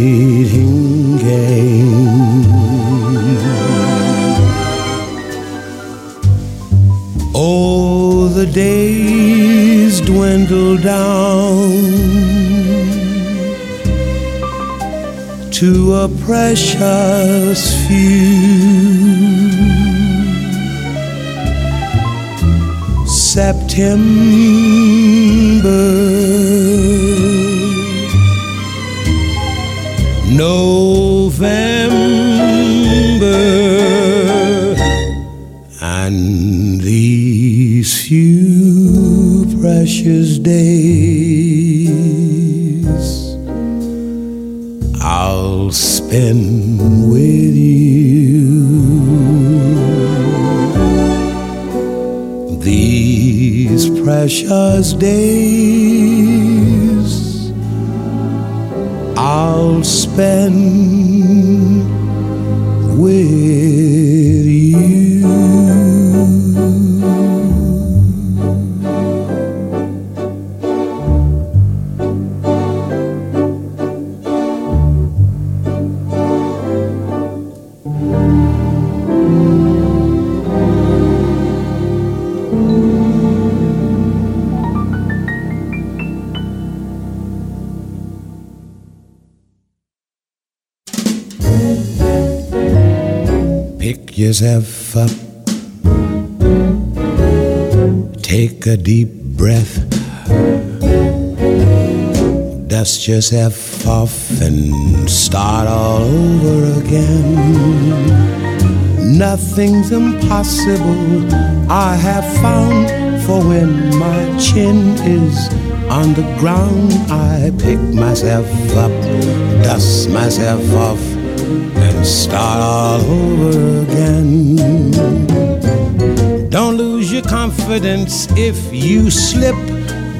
waiting game. Oh, the days dwindle down to a precious few. September, November, and these few precious days I'll spend with you. These precious days spend up. Take a deep breath. Dust yourself off and start all over again. Nothing's impossible, I have found. For when my chin is on the ground, I pick myself up, dust myself off, start all over again. Don't lose your confidence if you slip.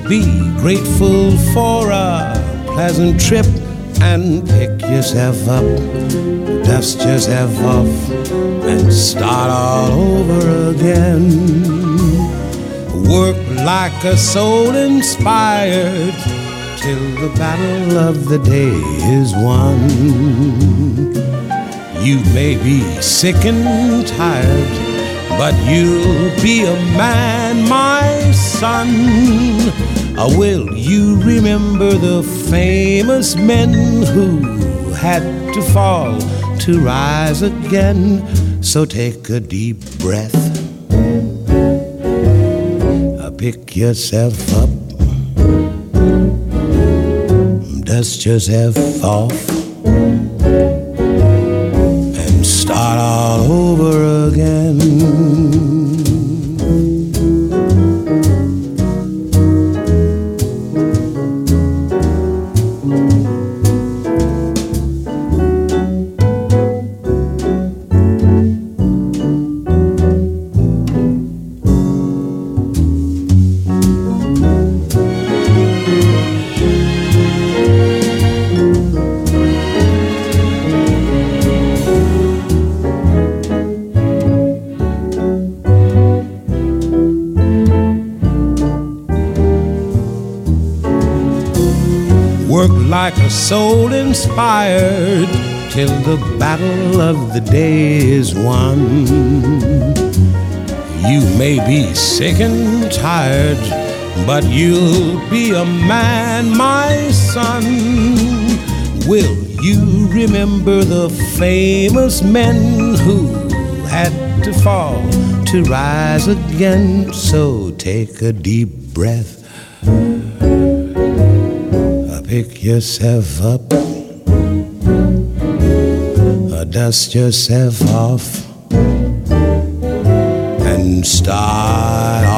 Be grateful for a pleasant trip and pick yourself up, dust yourself off, and start all over again. Work like a soul inspired till the battle of the day is won. You may be sick and tired, but you'll be a man, my son. Uh, will you remember the famous men who had to fall to rise again? So take a deep breath, uh, pick yourself up, dust yourself off all over again. Inspired till the battle of the day is won. You may be sick and tired, but you'll be a man, my son. Will you remember the famous men who had to fall to rise again. So take a deep breath. Pick yourself up. Dust yourself off and start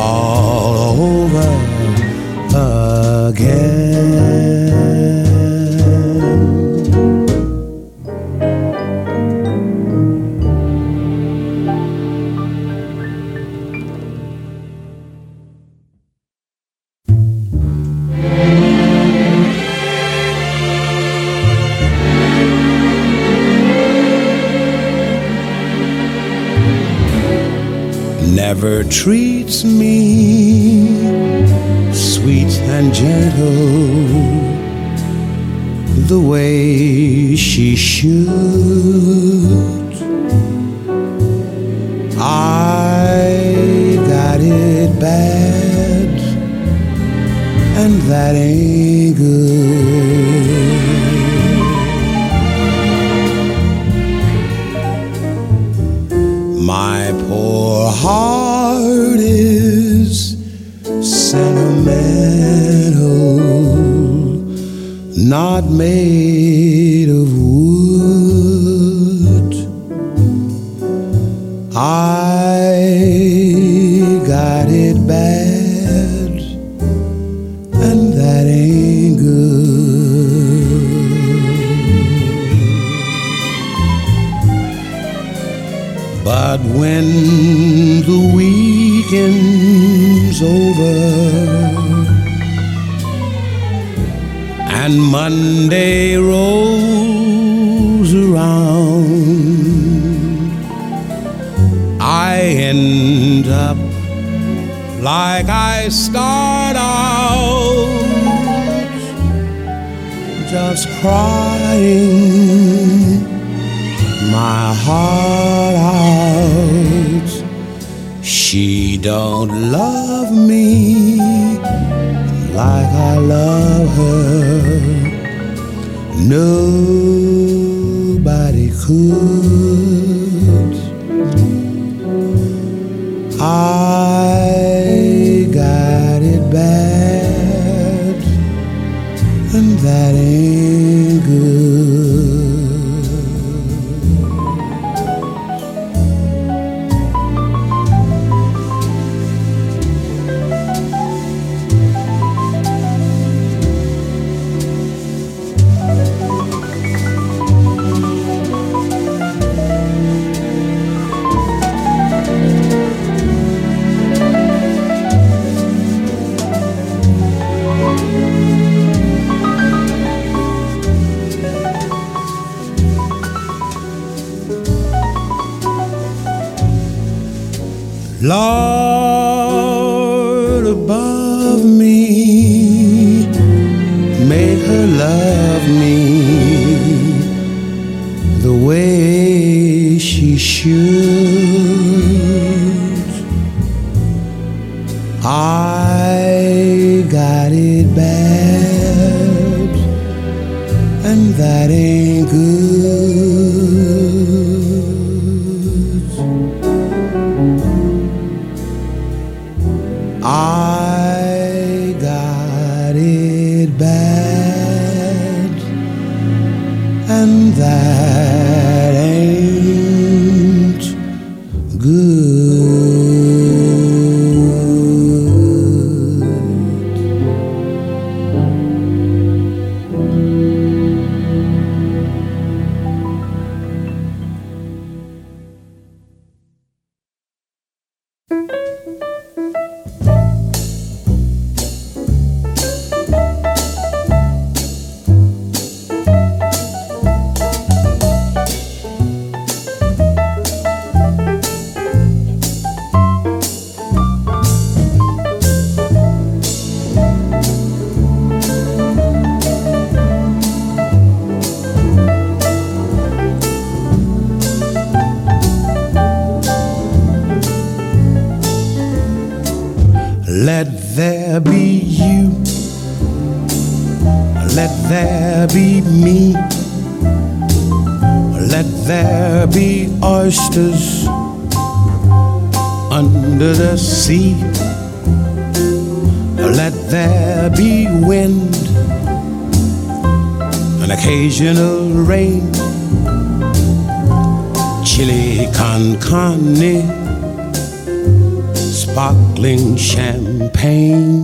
treats me sweet and gentle the way she should. But when the weekend's over and Monday rolls around, I end up like I start out, just crying my heart out. She don't love me like I love her. Nobody could. I got it bad, and that ain't good. Lord above me, make her love me the way she should. Be me. Let there be oysters under the sea. Let there be wind, an occasional rain, chili con carne, sparkling champagne.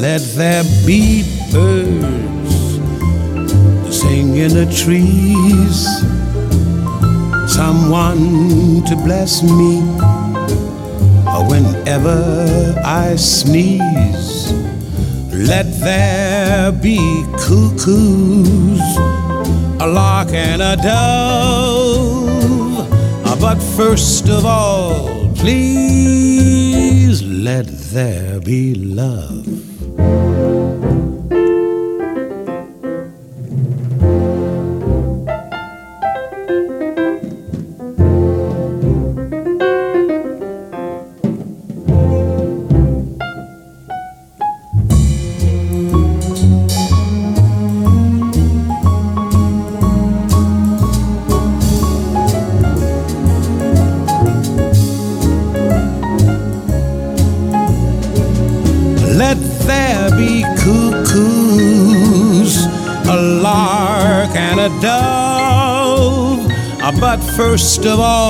Let there be birds in the trees someone to bless me whenever I sneeze. Let there be cuckoos, a lark and a dove. Ah, but first of all, please let there be love. First of all,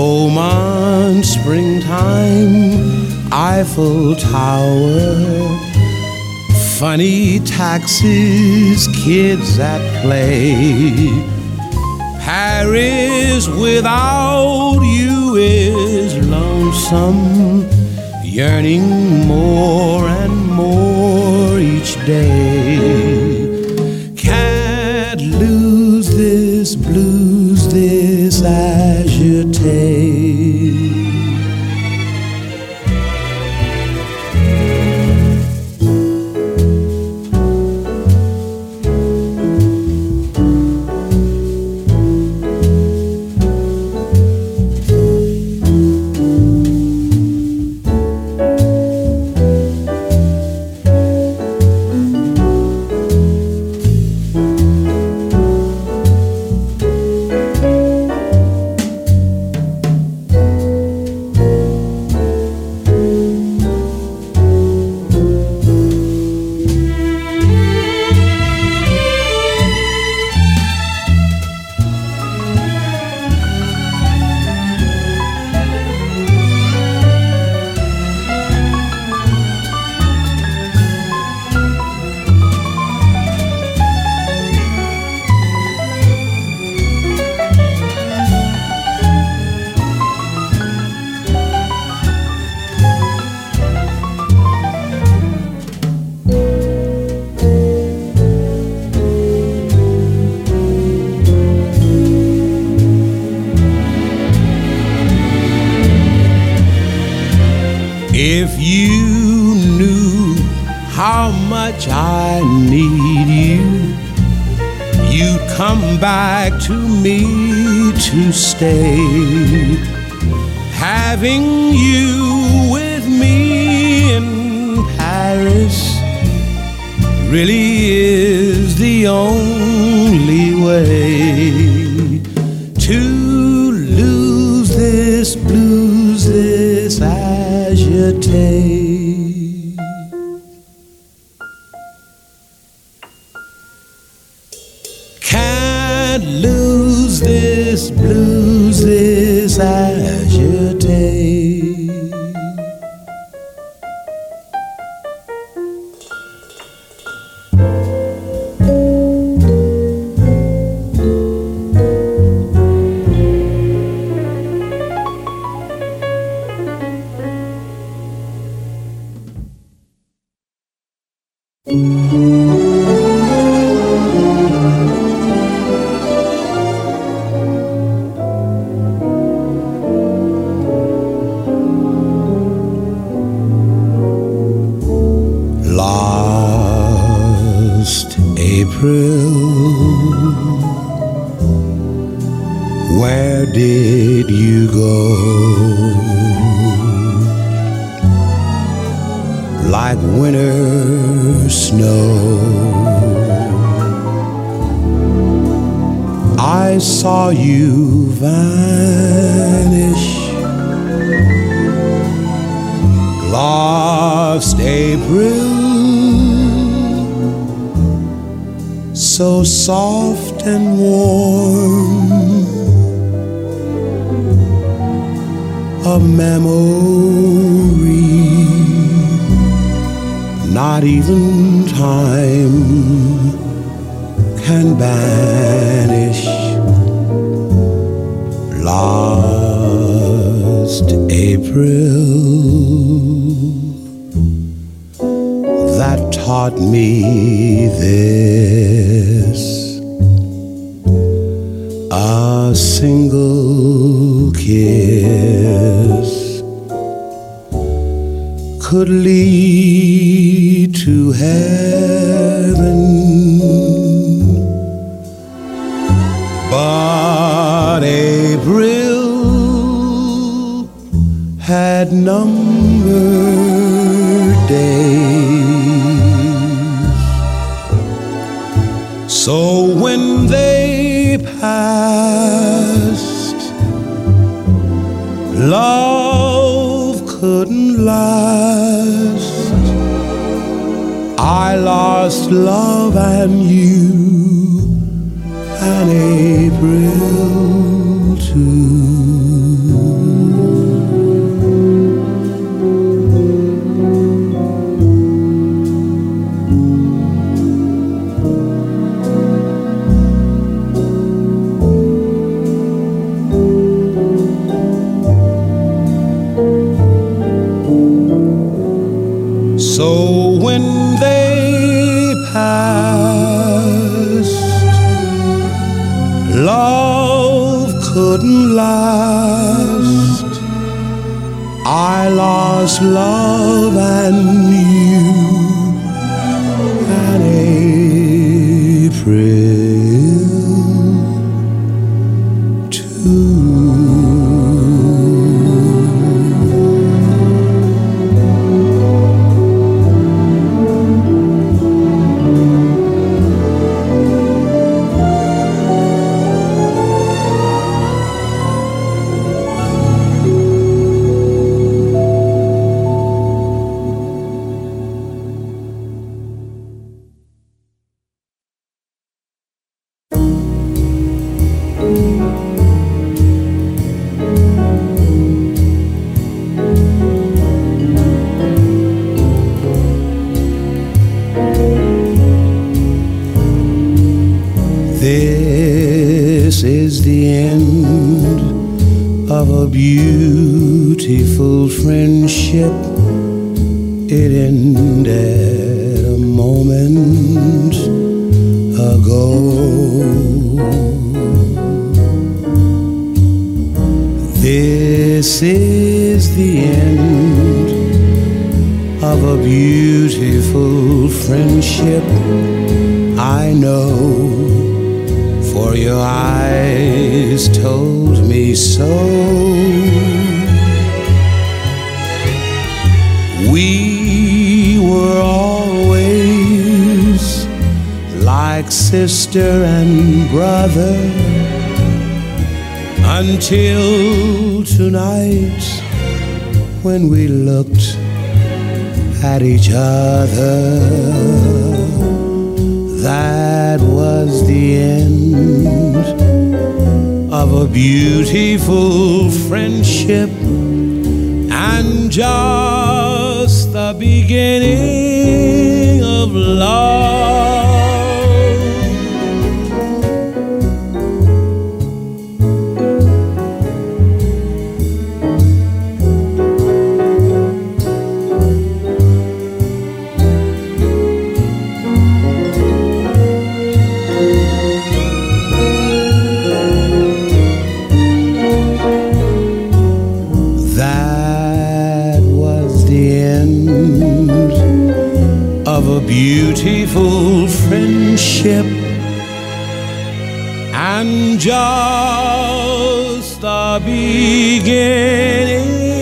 Moment, springtime, Eiffel Tower. Funny taxis, kids at play Paris without you is lonesome, yearning more and more each day. Can't lose this blues, this you take? much I need you. You come back to me to stay. Having you with me in Paris really is the only this blues, this agitate. not even time can banish last April. That taught me this. A single kiss could lead to heaven. But April had numbered days. So when they passed, love couldn't last. I lost love and you and April too. So when they passed, love couldn't last. I lost love and you, and April. This is the end of a beautiful friendship. I know, for your eyes told me so. We were always like sister and brother until tonight when we looked at each other. That was the end of a beautiful friendship and just the beginning of love. Friendship and just the beginning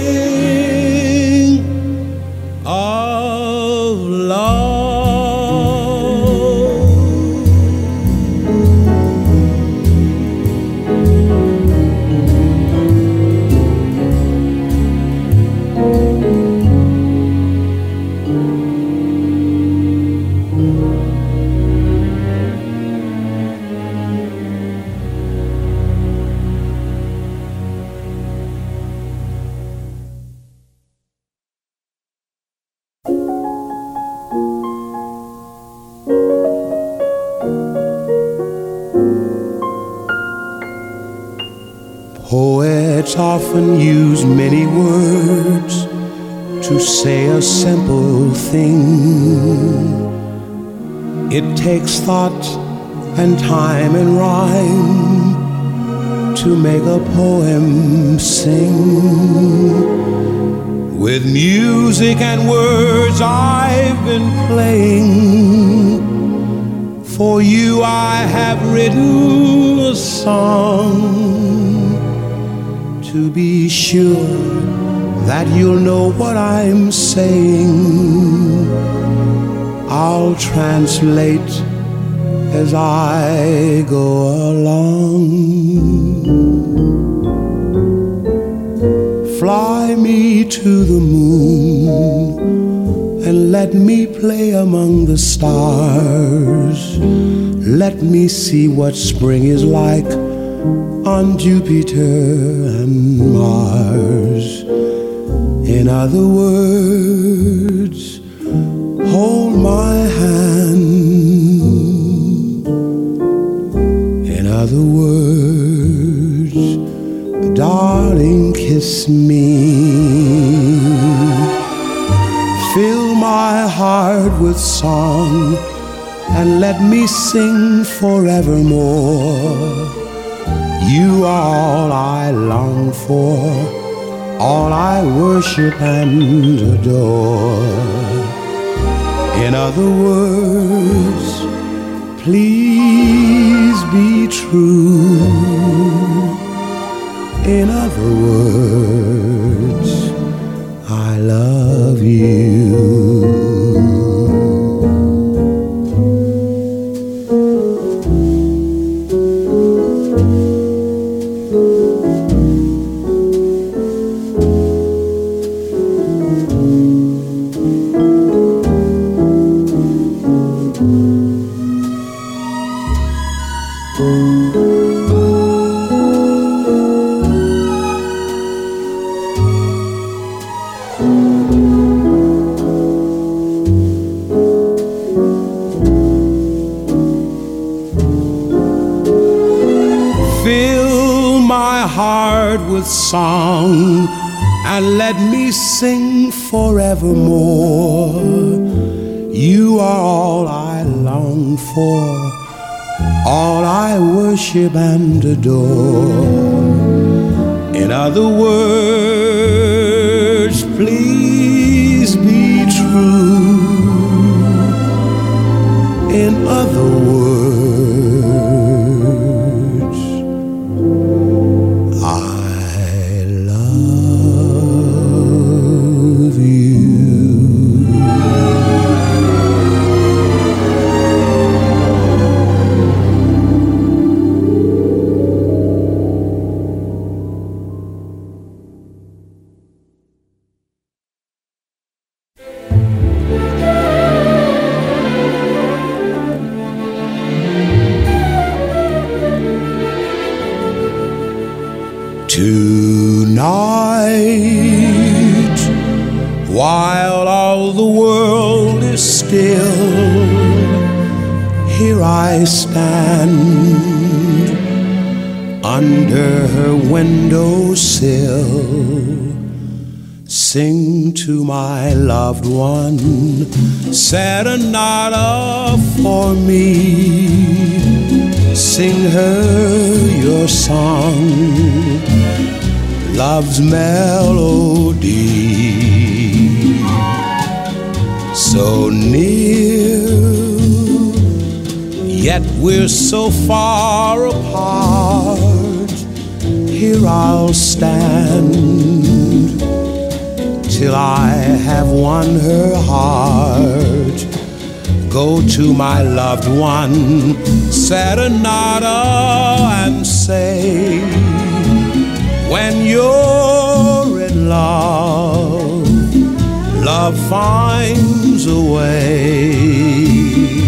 thought and time and rhyme to make a poem sing. With music and words I've been playing. For you I have written a song to be sure that you'll know what I'm saying. I'll translate as I go along. Fly me to the moon and let me play among the stars. Let me see what spring is like on Jupiter and Mars. In other words, hold my hand. Other words, darling, kiss me. Fill my heart with song and let me sing forevermore. You are all I long for, all I worship and adore. In other words, please be true. In other words, I love you. I worship and adore. While all the world is still, here I stand under her windowsill. Sing to my loved one, serenade for me. Sing her your song, love's melody. So near, yet we're so far apart. Here I'll stand till I have won her heart. Go to my loved one, serenade and say, when you're in love, love finds a way.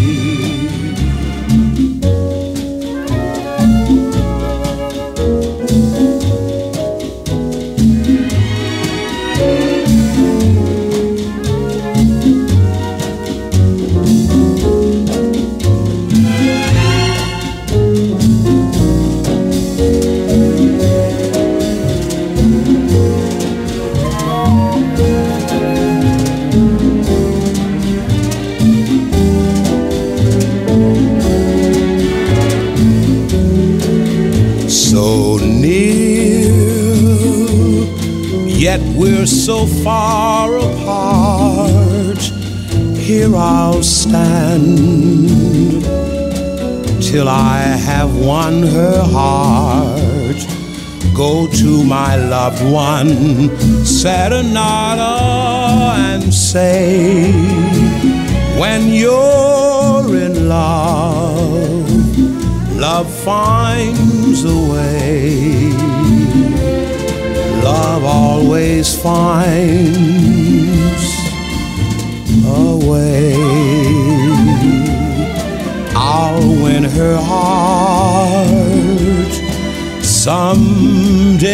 We're so far apart. Here I'll stand till I have won her heart. Go to my loved one, serenade and say, when you're in love, love finds a way love always finds a way. I'll win her heart someday.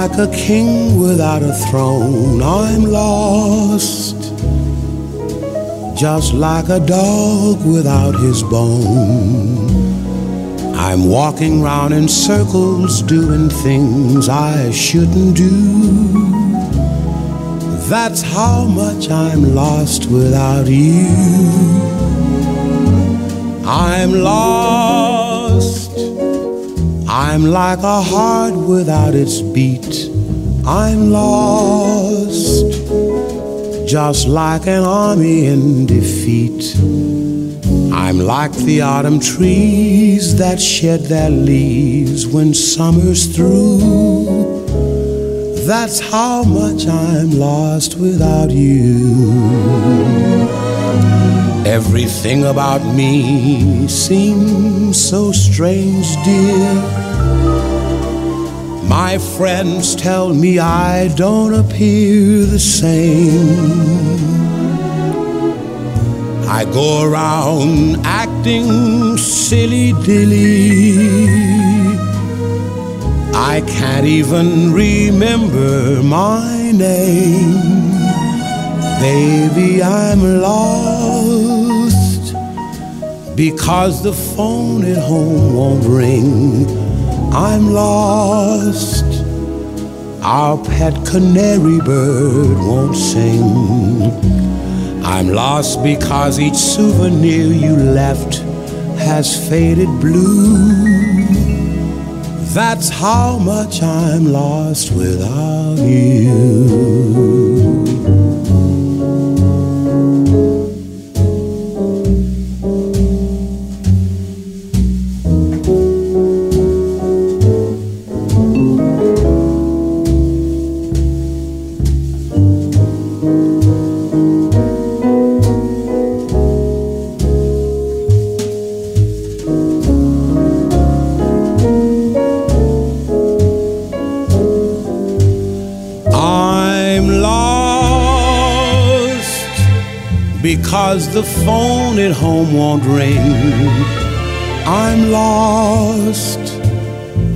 Like a king without a throne. I'm lost, just like a dog without his bone. I'm walking round in circles, doing things I shouldn't do. That's how much I'm lost without you. I'm lost I'm like a heart without its beat. I'm lost, just like an army in defeat. I'm like the autumn trees that shed their leaves when summer's through. That's how much I'm lost without you. Everything about me seems so strange, dear. My friends tell me I don't appear the same. I go around acting silly dilly. I can't even remember my name. Baby, I'm lost because the phone at home won't ring. I'm lost. Our pet canary bird won't sing. I'm lost because each souvenir you left has faded blue. That's how much I'm lost without you. Because the phone at home won't ring. I'm lost.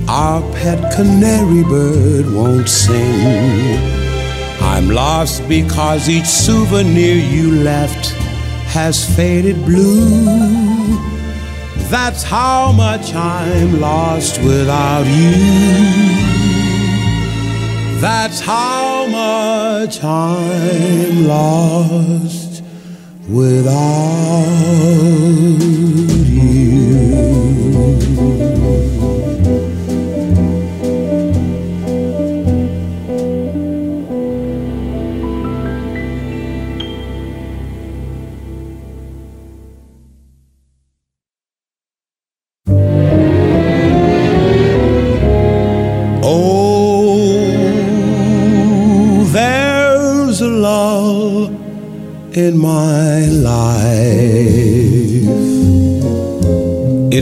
Our pet canary bird won't sing. I'm lost because each souvenir you left has faded blue. That's how much I'm lost without you. That's how much I'm lost without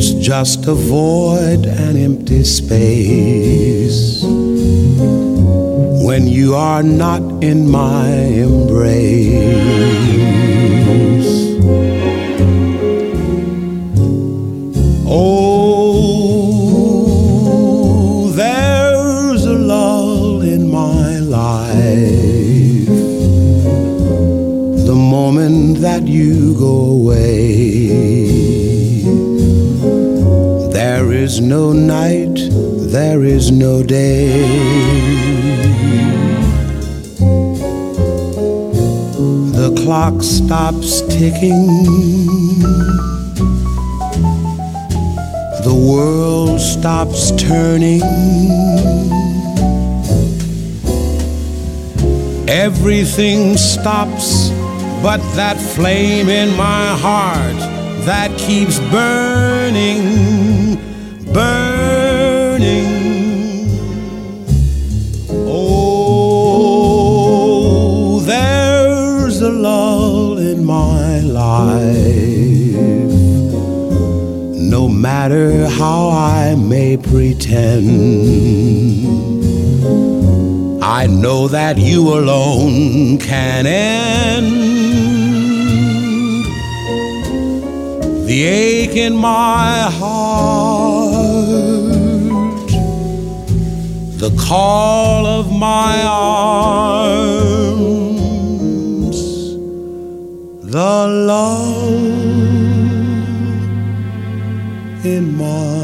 It's just a void, an empty space. When you are not in my embrace. Oh, there's a lull in my life. The moment that you go away, is no night, there is no day. The clock stops ticking. The world stops turning. Everything stops but that flame in my heart that keeps burning, burning. Oh, there's a lull in my life. No matter how I may pretend. I know that you alone can end the ache in my heart, the call of my arms, the love in my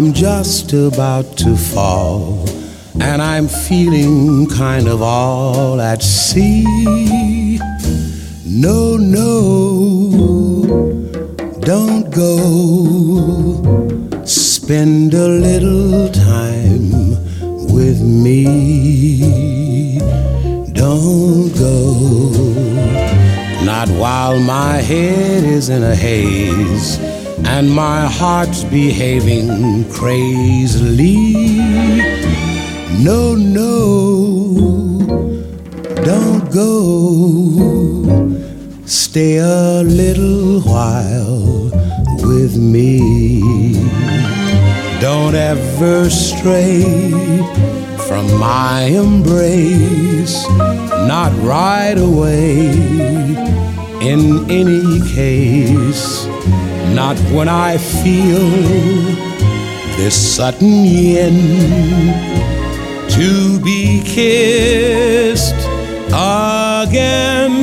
I'm just about to fall and I'm feeling kind of all at sea. No, no, don't go. Spend a little time with me. Don't go. Not while my head is in a haze and my heart's behaving crazily. No, no, don't go. Stay a little while with me. Don't ever stray from my embrace, not right away. In any case, not when I feel this sudden yen to be kissed again.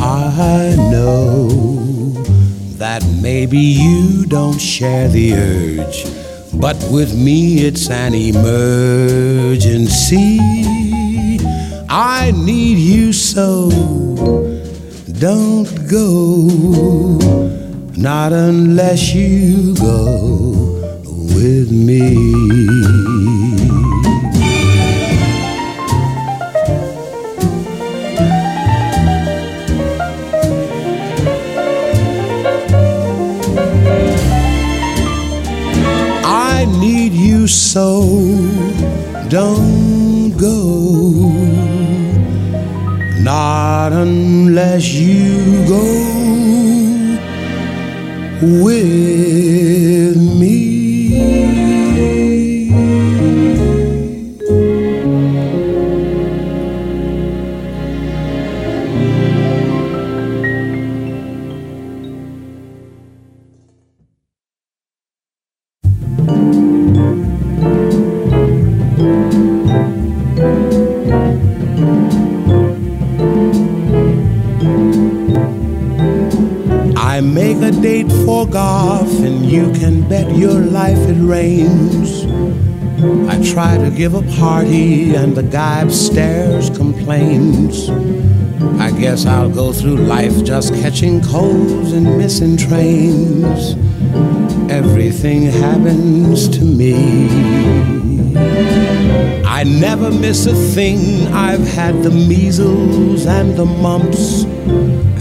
I know that maybe you don't share the urge, but with me it's an emergency. I need you so. Don't go, not unless you go with me. I need you so don't go, not unless you go with me. Try to give a party and the guy upstairs complains. I guess I'll go through life just catching colds and missing trains. Everything happens to me. I never miss a thing. I've had the measles and the mumps.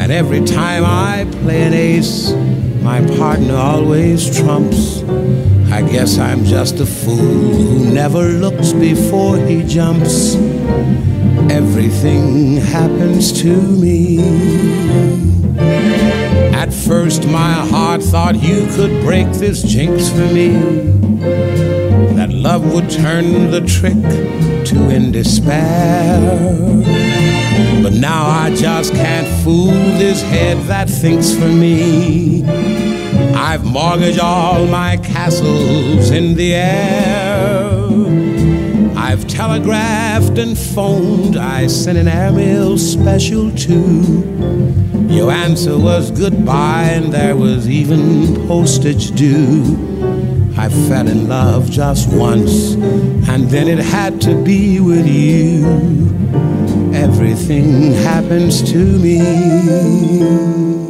And every time I play an ace, my partner always trumps. I guess I'm just a fool who never looks before he jumps. Everything happens to me. At first, my heart thought you could break this jinx for me. That love would turn the trick to in despair. But now I just can't fool this head that thinks for me. I've mortgaged all my castles in the air. I've telegraphed and phoned, I sent an airmail special too. Your answer was goodbye, and there was even postage due. I fell in love just once, and then it had to be with you. Everything happens to me.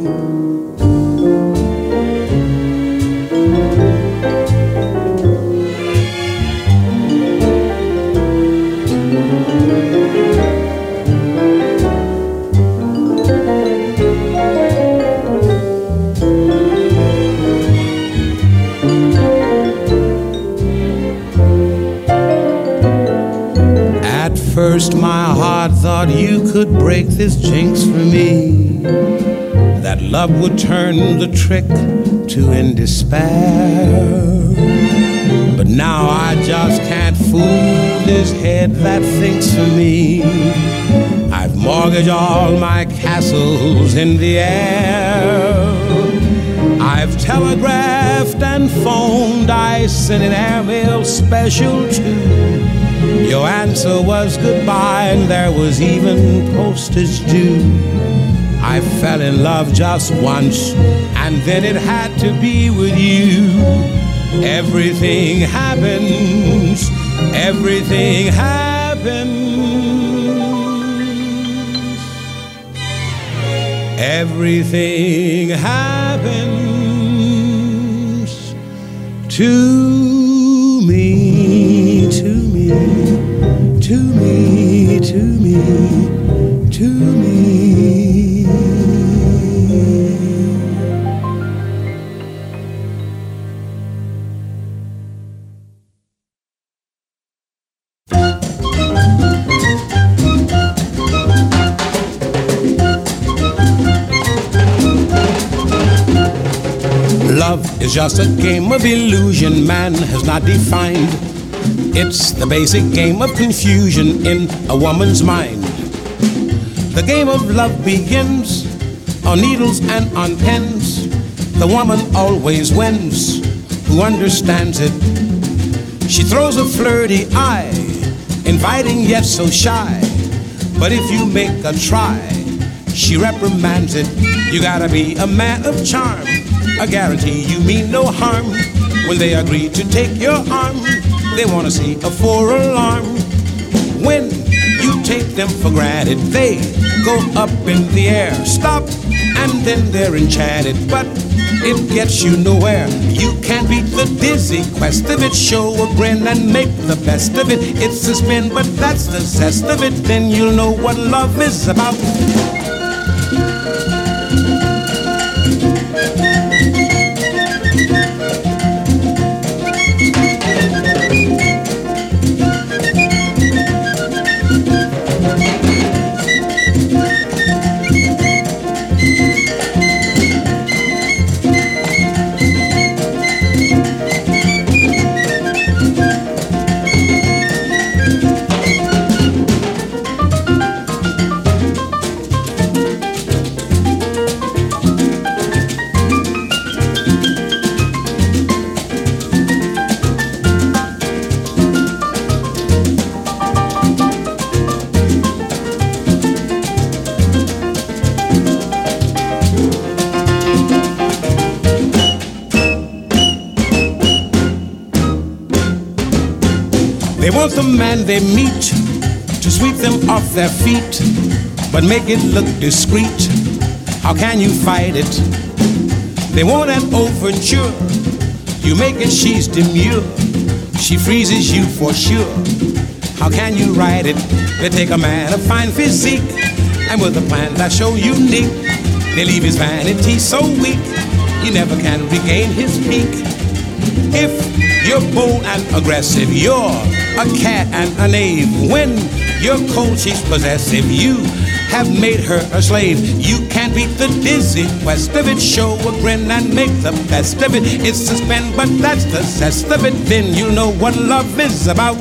This jinx for me. That love would turn the trick to in despair. But now I just can't fool this head that thinks for me. I've mortgaged all my castles in the air. I've telegraphed and phoned, I sent an airmail special too. Your answer was goodbye, and there was even postage due. I fell in love just once, and then it had to be with you. Everything happens, everything happens. Everything happens to to me, to me, to me. Love is just a game of illusion man has not defined it's the basic game of confusion in a woman's mind. The game of love begins on needles and on pens. The woman always wins who understands it. She throws a flirty eye, inviting yet so shy. But if you make a try, she reprimands it. You gotta be a man of charm, a guarantee you mean no harm when they agree to take your arm they wanna see a four alarm. When you take them for granted, they go up in the air, stop, and then they're enchanted. But it gets you nowhere. You can't beat the dizzy quest of it. Show a grin and make the best of it. It's a spin, but that's the zest of it. Then you'll know what love is about. Want the man they meet to sweep them off their feet, but make it look discreet. How can you fight it? They want an overture. You make it, she's demure. She freezes you for sure. How can you ride it? They take a man of fine physique, and with a plan that's so unique, they leave his vanity so weak, he never can regain his peak. If you're bold and aggressive, you're a cat and a knave. When you're cold, she's possessive. You have made her a slave. You can't beat the dizzy quest of it. Show a grin and make the best of it. It's spin, but that's the zest of it. Then you know what love is about.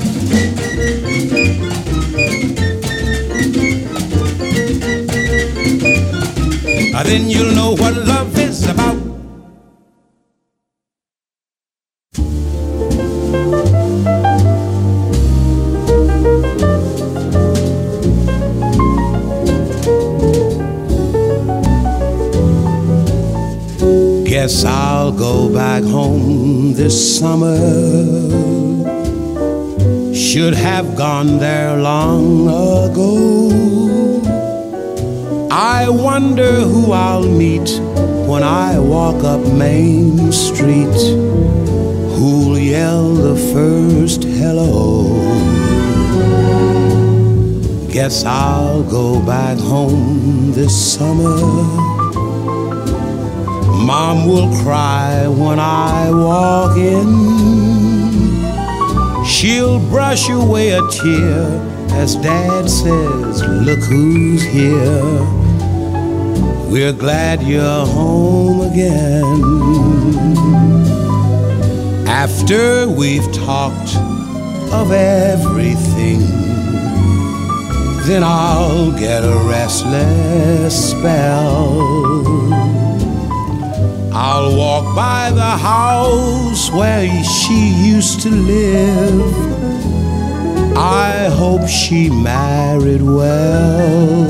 Then you'll know what love is about. Guess I'll go back home this summer. Should have gone there long ago. I wonder who I'll meet when I walk up Main Street. Who'll yell the first hello? Guess I'll go back home this summer. Mom will cry when I walk in. She'll brush away a tear as Dad says, Look who's here. We're glad you're home again. After we've talked of everything, then I'll get a restless spell I'll walk by the house where she used to live. I hope she married well.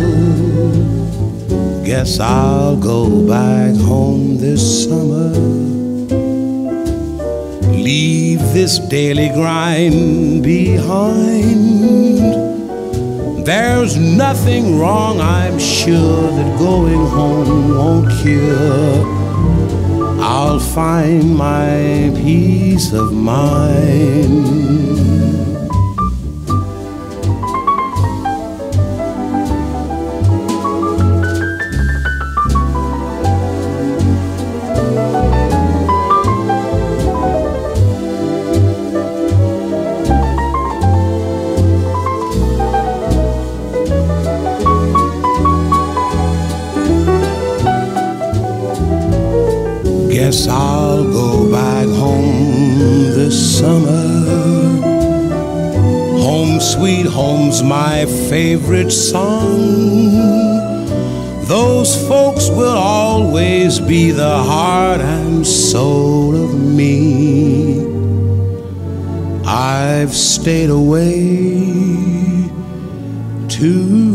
Guess I'll go back home this summer. Leave this daily grind behind. There's nothing wrong, I'm sure that going home won't cure I'll find my peace of mind. Guess I'll go back home this summer. Home, sweet home's my favorite song. Those folks will always be the heart and soul of me. I've stayed away too